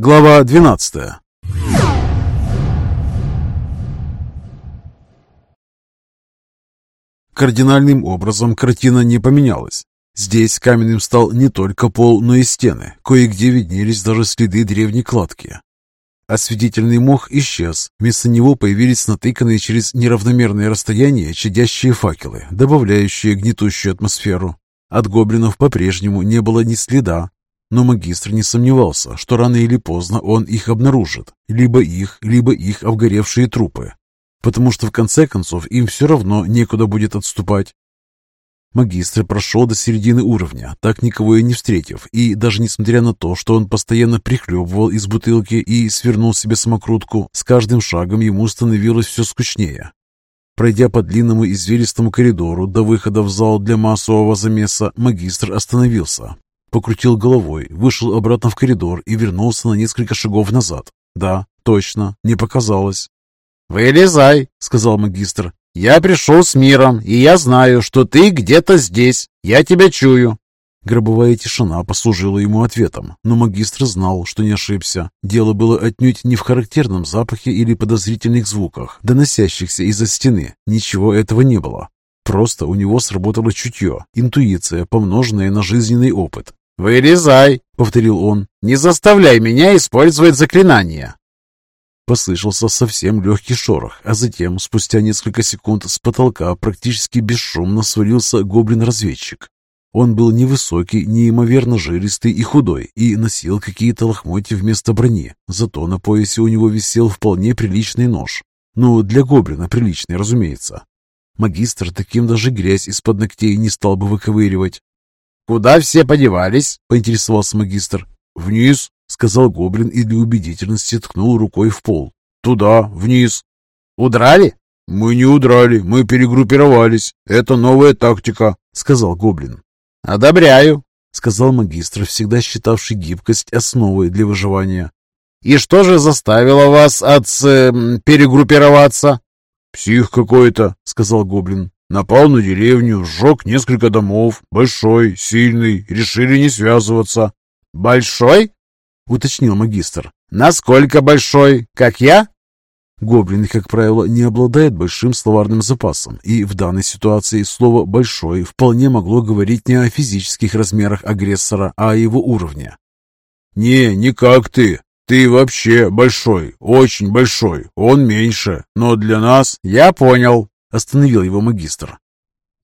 Глава 12 Кардинальным образом картина не поменялась. Здесь каменным стал не только пол, но и стены. Кое-где виднелись даже следы древней кладки. Осветительный мох исчез. Вместо него появились натыканные через неравномерное расстояние чадящие факелы, добавляющие гнетущую атмосферу. От гоблинов по-прежнему не было ни следа, но магистр не сомневался, что рано или поздно он их обнаружит, либо их, либо их обгоревшие трупы, потому что в конце концов им все равно некуда будет отступать. Магистр прошел до середины уровня, так никого и не встретив, и даже несмотря на то, что он постоянно прихлебывал из бутылки и свернул себе самокрутку, с каждым шагом ему становилось все скучнее. Пройдя по длинному извилистому коридору до выхода в зал для массового замеса, магистр остановился, покрутил головой, вышел обратно в коридор и вернулся на несколько шагов назад. Да, точно, не показалось. «Вылезай», — сказал магистр. «Я пришел с миром, и я знаю, что ты где-то здесь. Я тебя чую». Гробовая тишина послужила ему ответом, но магистр знал, что не ошибся. Дело было отнюдь не в характерном запахе или подозрительных звуках, доносящихся из-за стены. Ничего этого не было. Просто у него сработало чутье, интуиция, помноженная на жизненный опыт. «Вылезай!» — повторил он. «Не заставляй меня использовать заклинания!» Послышался совсем легкий шорох, а затем, спустя несколько секунд, с потолка практически бесшумно свалился гоблин-разведчик. Он был невысокий, неимоверно жилистый и худой, и носил какие-то лохмотья вместо брони. Зато на поясе у него висел вполне приличный нож. Ну, для гоблина приличный, разумеется. Магистр таким даже грязь из-под ногтей не стал бы выковыривать. «Куда все подевались?» — поинтересовался магистр. «Вниз», — сказал гоблин и для убедительности ткнул рукой в пол. «Туда, вниз». «Удрали?» «Мы не удрали, мы перегруппировались. Это новая тактика», — сказал гоблин. «Одобряю», — сказал магистр, всегда считавший гибкость основой для выживания. «И что же заставило вас от... Э, перегруппироваться?» «Псих какой-то», — сказал гоблин. «Напал на деревню, сжег несколько домов. Большой, сильный, решили не связываться». «Большой?» — уточнил магистр. «Насколько большой? Как я?» Гоблины, как правило, не обладают большим словарным запасом, и в данной ситуации слово «большой» вполне могло говорить не о физических размерах агрессора, а о его уровне. «Не, не как ты. Ты вообще большой, очень большой. Он меньше, но для нас...» «Я понял», — остановил его магистр.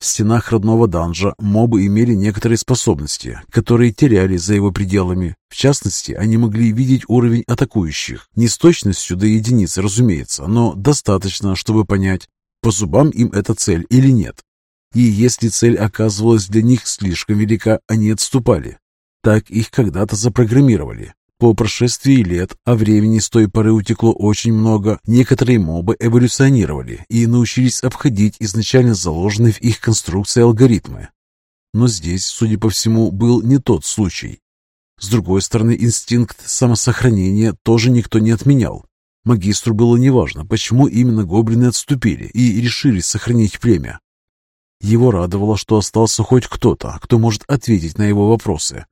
В стенах родного данжа мобы имели некоторые способности, которые теряли за его пределами. В частности, они могли видеть уровень атакующих. Не с точностью до единицы, разумеется, но достаточно, чтобы понять, по зубам им эта цель или нет. И если цель оказывалась для них слишком велика, они отступали. Так их когда-то запрограммировали. По прошествии лет, а времени с той поры утекло очень много, некоторые мобы эволюционировали и научились обходить изначально заложенные в их конструкции алгоритмы. Но здесь, судя по всему, был не тот случай. С другой стороны, инстинкт самосохранения тоже никто не отменял. Магистру было неважно, почему именно гоблины отступили и решили сохранить племя. Его радовало, что остался хоть кто-то, кто может ответить на его вопросы,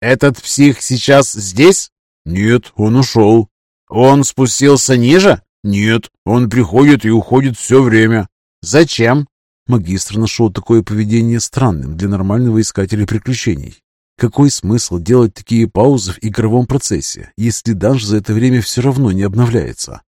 «Этот псих сейчас здесь?» «Нет, он ушел». «Он спустился ниже?» «Нет, он приходит и уходит все время». «Зачем?» Магистр нашел такое поведение странным для нормального искателя приключений. Какой смысл делать такие паузы в игровом процессе, если данж за это время все равно не обновляется?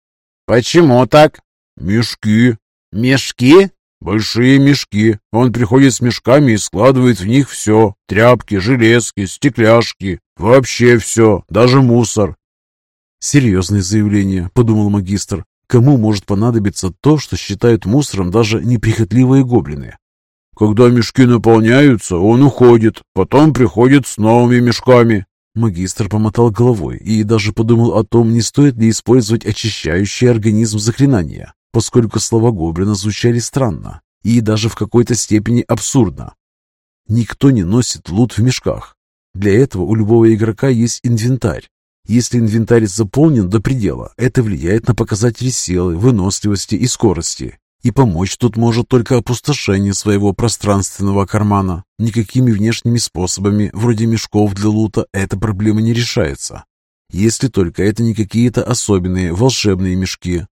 «Почему так?» «Мешки». «Мешки?» Большие мешки. Он приходит с мешками и складывает в них все. Тряпки, железки, стекляшки. Вообще все, даже мусор. Серьезное заявление, подумал магистр. Кому может понадобиться то, что считают мусором даже неприхотливые гоблины? Когда мешки наполняются, он уходит, потом приходит с новыми мешками. Магистр помотал головой и даже подумал о том, не стоит ли использовать очищающий организм заклинания поскольку слова гоблина звучали странно и даже в какой-то степени абсурдно. Никто не носит лут в мешках. Для этого у любого игрока есть инвентарь. Если инвентарь заполнен до предела, это влияет на показатели силы, выносливости и скорости. И помочь тут может только опустошение своего пространственного кармана. Никакими внешними способами, вроде мешков для лута, эта проблема не решается. Если только это не какие-то особенные волшебные мешки.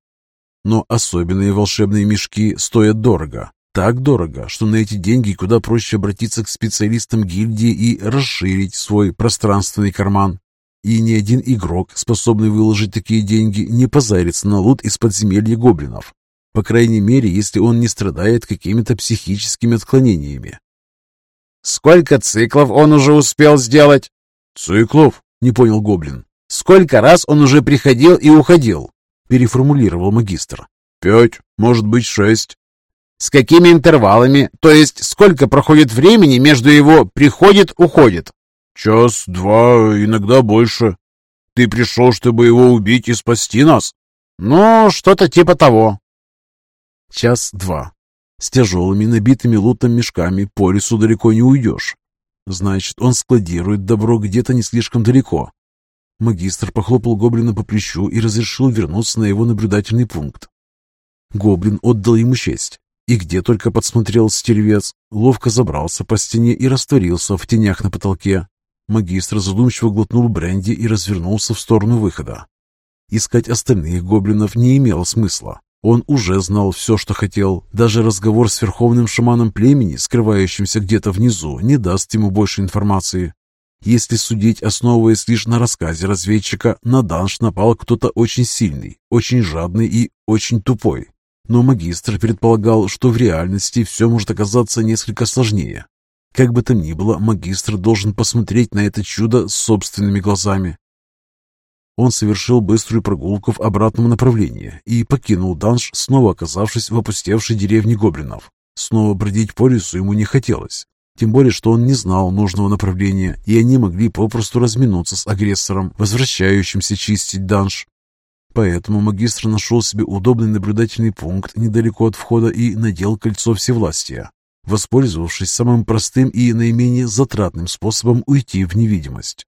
Но особенные волшебные мешки стоят дорого. Так дорого, что на эти деньги куда проще обратиться к специалистам гильдии и расширить свой пространственный карман. И ни один игрок, способный выложить такие деньги, не позарится на лут из подземелья гоблинов. По крайней мере, если он не страдает какими-то психическими отклонениями. «Сколько циклов он уже успел сделать?» «Циклов?» — не понял гоблин. «Сколько раз он уже приходил и уходил?» — переформулировал магистр. «Пять, может быть, шесть». С какими интервалами? То есть сколько проходит времени между его приходит-уходит? Час, два, иногда больше. Ты пришел, чтобы его убить и спасти нас? Ну, что-то типа того. Час-два. С тяжелыми, набитыми лутом мешками по лесу далеко не уйдешь. Значит, он складирует добро где-то не слишком далеко. Магистр похлопал гоблина по плечу и разрешил вернуться на его наблюдательный пункт. Гоблин отдал ему честь. И где только подсмотрел стервец, ловко забрался по стене и растворился в тенях на потолке. Магистр задумчиво глотнул бренди и развернулся в сторону выхода. Искать остальных гоблинов не имело смысла. Он уже знал все, что хотел. Даже разговор с верховным шаманом племени, скрывающимся где-то внизу, не даст ему больше информации. Если судить, основываясь лишь на рассказе разведчика, на данж напал кто-то очень сильный, очень жадный и очень тупой. Но магистр предполагал, что в реальности все может оказаться несколько сложнее. Как бы там ни было, магистр должен посмотреть на это чудо собственными глазами. Он совершил быструю прогулку в обратном направлении и покинул данж, снова оказавшись в опустевшей деревне гоблинов. Снова бродить по лесу ему не хотелось. Тем более, что он не знал нужного направления, и они могли попросту разминуться с агрессором, возвращающимся чистить данж. Поэтому магистр нашел себе удобный наблюдательный пункт недалеко от входа и надел кольцо всевластия, воспользовавшись самым простым и наименее затратным способом уйти в невидимость.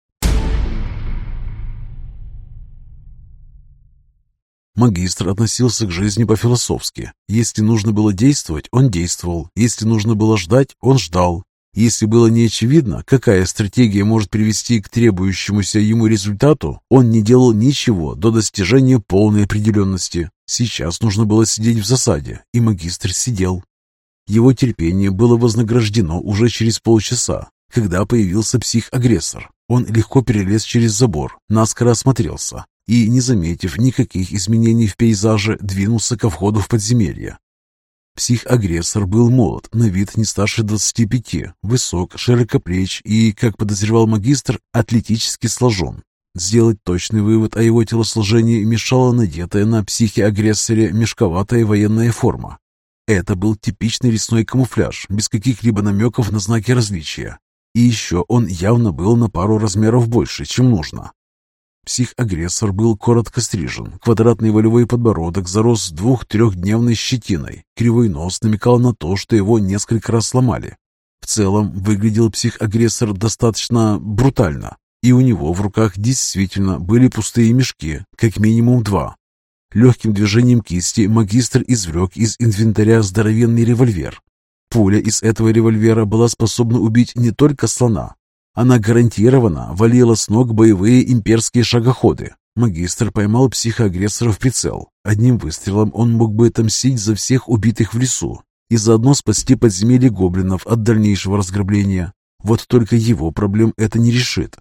Магистр относился к жизни по-философски. Если нужно было действовать, он действовал. Если нужно было ждать, он ждал. Если было неочевидно, какая стратегия может привести к требующемуся ему результату, он не делал ничего до достижения полной определенности. Сейчас нужно было сидеть в засаде, и магистр сидел. Его терпение было вознаграждено уже через полчаса, когда появился псих-агрессор. Он легко перелез через забор, наскоро осмотрелся и, не заметив никаких изменений в пейзаже, двинулся ко входу в подземелье. Псих-агрессор был молод, на вид не старше 25, высок, широкоплеч и, как подозревал магистр, атлетически сложен. Сделать точный вывод о его телосложении мешала надетая на психе-агрессоре мешковатая военная форма. Это был типичный лесной камуфляж, без каких-либо намеков на знаки различия. И еще он явно был на пару размеров больше, чем нужно. Псих-агрессор был коротко стрижен, квадратный волевой подбородок зарос двух-трехдневной щетиной, кривой нос намекал на то, что его несколько раз сломали. В целом выглядел псих-агрессор достаточно брутально, и у него в руках действительно были пустые мешки, как минимум два. Легким движением кисти магистр извлек из инвентаря здоровенный револьвер. Пуля из этого револьвера была способна убить не только слона, она гарантированно валила с ног боевые имперские шагоходы. Магистр поймал психоагрессора в прицел. Одним выстрелом он мог бы отомстить за всех убитых в лесу и заодно спасти подземелье гоблинов от дальнейшего разграбления. Вот только его проблем это не решит.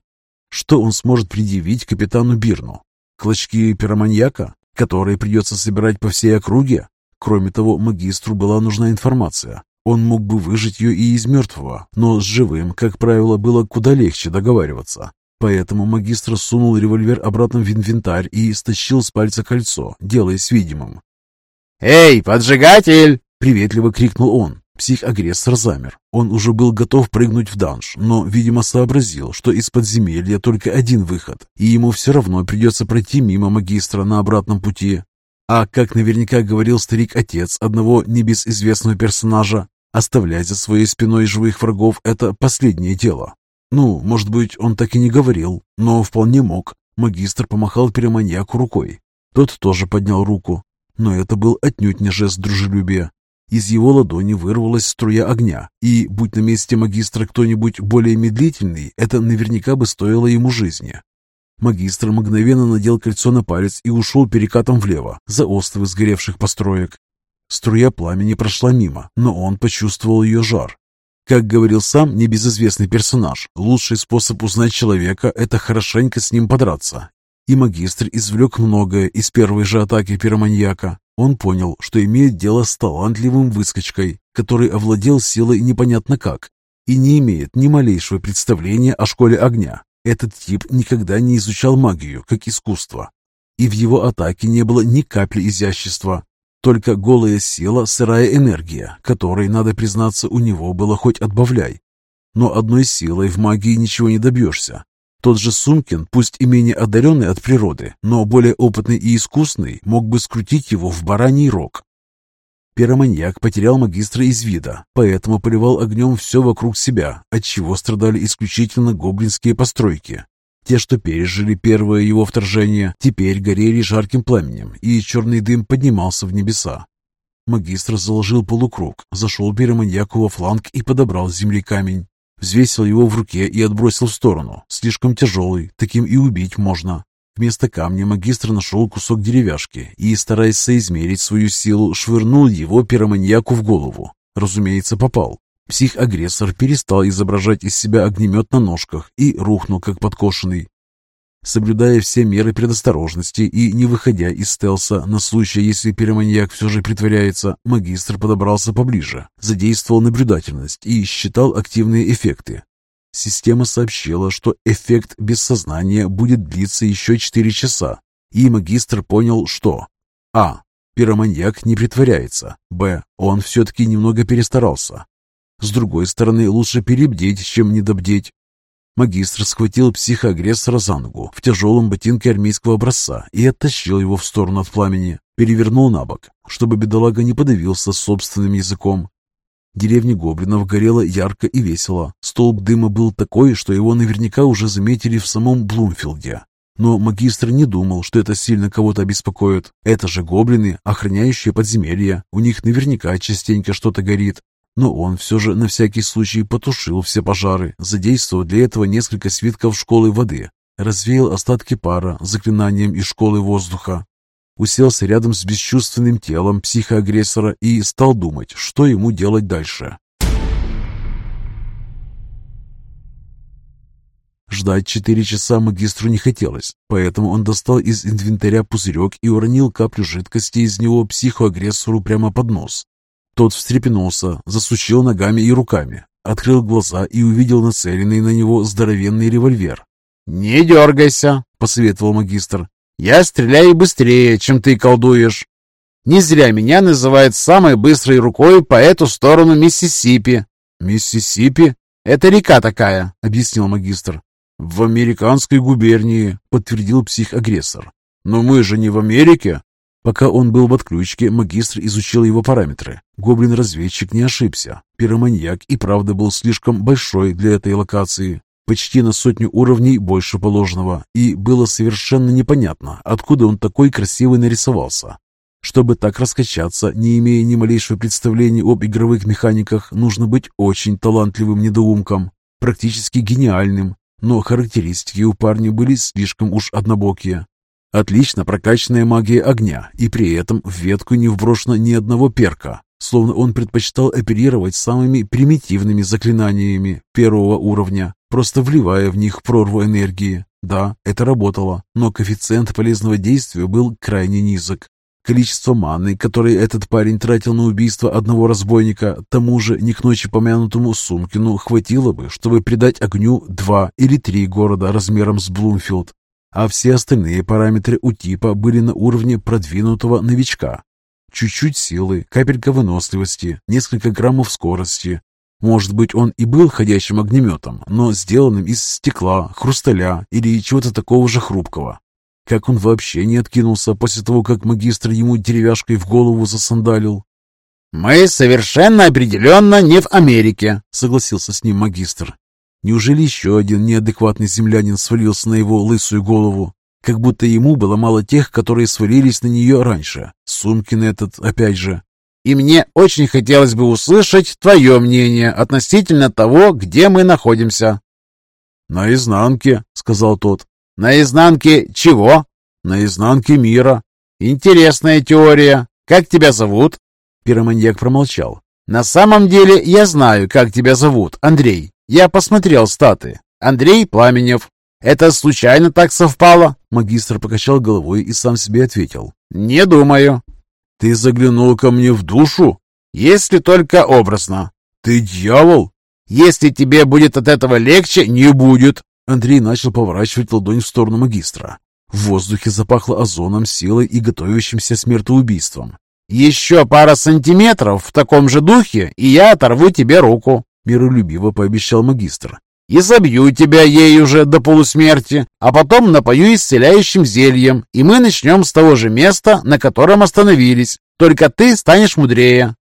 Что он сможет предъявить капитану Бирну? Клочки пироманьяка, которые придется собирать по всей округе? Кроме того, магистру была нужна информация. Он мог бы выжить ее и из мертвого, но с живым, как правило, было куда легче договариваться. Поэтому магистр сунул револьвер обратно в инвентарь и стащил с пальца кольцо, делаясь видимым. «Эй, поджигатель!» — приветливо крикнул он. Псих-агрессор замер. Он уже был готов прыгнуть в данж, но, видимо, сообразил, что из подземелья только один выход, и ему все равно придется пройти мимо магистра на обратном пути. А, как наверняка говорил старик-отец одного небезызвестного персонажа, оставлять за своей спиной живых врагов – это последнее дело. Ну, может быть, он так и не говорил, но вполне мог. Магистр помахал пироманьяку рукой. Тот тоже поднял руку, но это был отнюдь не жест дружелюбия. Из его ладони вырвалась струя огня, и, будь на месте магистра кто-нибудь более медлительный, это наверняка бы стоило ему жизни. Магистр мгновенно надел кольцо на палец и ушел перекатом влево, за островы сгоревших построек. Струя пламени прошла мимо, но он почувствовал ее жар. Как говорил сам небезызвестный персонаж, лучший способ узнать человека – это хорошенько с ним подраться. И магистр извлек многое из первой же атаки пироманьяка. Он понял, что имеет дело с талантливым выскочкой, который овладел силой непонятно как и не имеет ни малейшего представления о школе огня. Этот тип никогда не изучал магию как искусство, и в его атаке не было ни капли изящества, только голая сила, сырая энергия, которой, надо признаться, у него было хоть отбавляй. Но одной силой в магии ничего не добьешься. Тот же Сумкин, пусть и менее одаренный от природы, но более опытный и искусный, мог бы скрутить его в бараний рог. Пироманьяк потерял магистра из вида, поэтому поливал огнем все вокруг себя, от чего страдали исключительно гоблинские постройки. Те, что пережили первое его вторжение, теперь горели жарким пламенем, и черный дым поднимался в небеса. Магистр заложил полукруг, зашел пироманьяку во фланг и подобрал с земли камень. Взвесил его в руке и отбросил в сторону. Слишком тяжелый, таким и убить можно. Вместо камня магистр нашел кусок деревяшки и, стараясь соизмерить свою силу, швырнул его пироманьяку в голову. Разумеется, попал. Псих-агрессор перестал изображать из себя огнемет на ножках и рухнул, как подкошенный. Соблюдая все меры предосторожности и не выходя из стелса на случай, если пироманьяк все же притворяется, магистр подобрался поближе, задействовал наблюдательность и считал активные эффекты. Система сообщила, что эффект без сознания будет длиться еще 4 часа, и магистр понял, что А. Пироманьяк не притворяется. Б. Он все-таки немного перестарался. С другой стороны, лучше перебдеть, чем недобдеть. Магистр схватил психоагрессора за ногу в тяжелом ботинке армейского образца и оттащил его в сторону от пламени, перевернул на бок, чтобы бедолага не подавился собственным языком, Деревня гоблинов горела ярко и весело. Столб дыма был такой, что его наверняка уже заметили в самом Блумфилде. Но магистр не думал, что это сильно кого-то обеспокоит. Это же гоблины, охраняющие подземелья. У них наверняка частенько что-то горит. Но он все же на всякий случай потушил все пожары, задействовав для этого несколько свитков школы воды. Развеял остатки пара заклинанием из школы воздуха уселся рядом с бесчувственным телом психоагрессора и стал думать, что ему делать дальше. Ждать четыре часа магистру не хотелось, поэтому он достал из инвентаря пузырек и уронил каплю жидкости из него психоагрессору прямо под нос. Тот встрепенулся, засучил ногами и руками, открыл глаза и увидел нацеленный на него здоровенный револьвер. «Не дергайся», — посоветовал магистр. Я стреляю быстрее, чем ты колдуешь. Не зря меня называют самой быстрой рукой по эту сторону Миссисипи. Миссисипи? Это река такая, объяснил магистр. В американской губернии, подтвердил псих-агрессор. Но мы же не в Америке. Пока он был в отключке, магистр изучил его параметры. Гоблин-разведчик не ошибся. Пироманьяк и правда был слишком большой для этой локации почти на сотню уровней больше положенного, и было совершенно непонятно, откуда он такой красивый нарисовался. Чтобы так раскачаться, не имея ни малейшего представления об игровых механиках, нужно быть очень талантливым недоумком, практически гениальным, но характеристики у парня были слишком уж однобокие. Отлично прокачанная магия огня, и при этом в ветку не вброшено ни одного перка, словно он предпочитал оперировать самыми примитивными заклинаниями первого уровня, просто вливая в них прорву энергии. Да, это работало, но коэффициент полезного действия был крайне низок. Количество маны, которое этот парень тратил на убийство одного разбойника, тому же не к ночи помянутому Сумкину, хватило бы, чтобы придать огню два или три города размером с Блумфилд. А все остальные параметры у типа были на уровне продвинутого новичка. Чуть-чуть силы, капелька выносливости, несколько граммов скорости, может быть, он и был ходящим огнеметом, но сделанным из стекла, хрусталя или чего-то такого же хрупкого. Как он вообще не откинулся после того, как магистр ему деревяшкой в голову засандалил? «Мы совершенно определенно не в Америке», — согласился с ним магистр. Неужели еще один неадекватный землянин свалился на его лысую голову? Как будто ему было мало тех, которые свалились на нее раньше. Сумкин этот, опять же и мне очень хотелось бы услышать твое мнение относительно того, где мы находимся». «На изнанке», — сказал тот. На изнанке чего? На изнанке мира. Интересная теория. Как тебя зовут? Пироманьяк промолчал. На самом деле я знаю, как тебя зовут, Андрей. Я посмотрел статы. Андрей Пламенев. Это случайно так совпало? Магистр покачал головой и сам себе ответил. Не думаю. Ты заглянул ко мне в душу? Если только образно. Ты дьявол? Если тебе будет от этого легче, не будет. Андрей начал поворачивать ладонь в сторону магистра. В воздухе запахло озоном, силой и готовящимся смертоубийством. «Еще пара сантиметров в таком же духе, и я оторву тебе руку», — миролюбиво пообещал магистр. «И забью тебя ей уже до полусмерти, а потом напою исцеляющим зельем, и мы начнем с того же места, на котором остановились. Только ты станешь мудрее.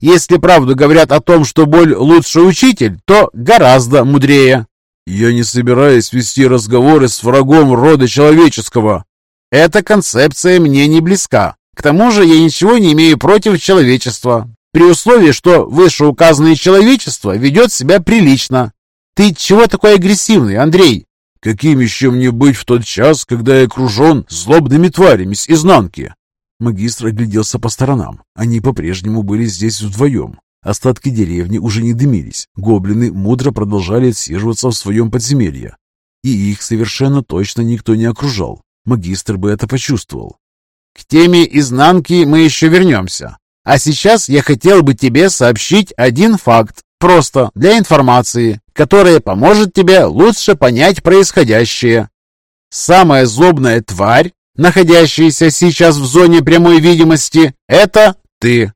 Если правду говорят о том, что боль лучший учитель, то гораздо мудрее». «Я не собираюсь вести разговоры с врагом рода человеческого». «Эта концепция мне не близка. К тому же я ничего не имею против человечества, при условии, что вышеуказанное человечество ведет себя прилично. Ты чего такой агрессивный, Андрей?» «Каким еще мне быть в тот час, когда я окружен злобными тварями с изнанки?» Магистр огляделся по сторонам. Они по-прежнему были здесь вдвоем. Остатки деревни уже не дымились. Гоблины мудро продолжали отсиживаться в своем подземелье. И их совершенно точно никто не окружал. Магистр бы это почувствовал. «К теме изнанки мы еще вернемся. А сейчас я хотел бы тебе сообщить один факт, просто для информации, которая поможет тебе лучше понять происходящее. Самая злобная тварь, находящаяся сейчас в зоне прямой видимости, это ты.